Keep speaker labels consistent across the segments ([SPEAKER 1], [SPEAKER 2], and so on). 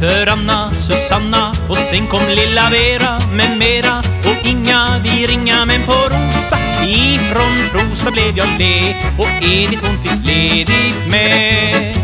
[SPEAKER 1] För Anna, Susanna och sen kom lilla Vera med mera. Och inga vi ringa men på Rosa. Ifrån Rosa blev jag le och Edith hon fick ledigt med.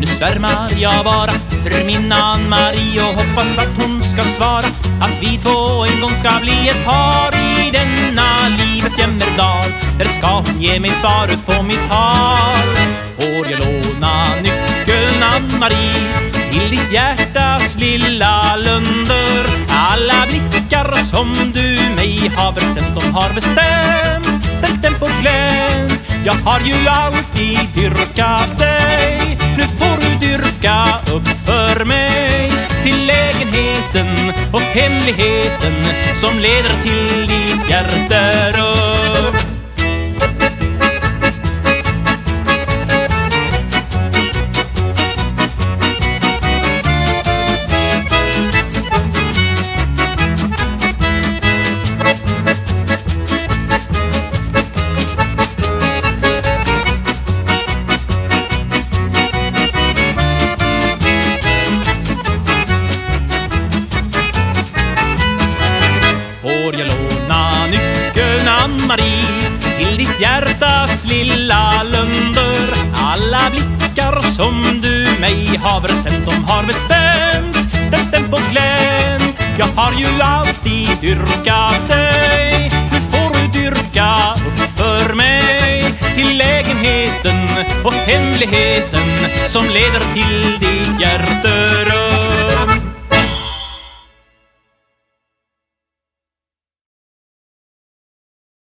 [SPEAKER 1] Nu svärmar jag bara för min Ann-Marie och hoppas att hon ska svara att vi två en gång ska bli ett par i denna livets jämmerdal. Där ska hon ge mig svaret på mitt tal. Får jag låna nyckeln Ann-Marie? Till ditt hjärtas lilla lunder. Alla blickar som du mig har sett, de har bestämt. Ställt den på glänt Jag har ju alltid dyrkat dig. Nu får du dyrka upp för mig. Till lägenheten och hemligheten Som leder till ditt hjärterum Marie till ditt hjärtas lilla lunder. Alla blickar som du mig har sett de har bestämt Ställt den på glänt. Jag har ju alltid dyrkat dig. Nu får du dyrka upp för mig Till lägenheten och hemligheten som leder till ditt hjärterum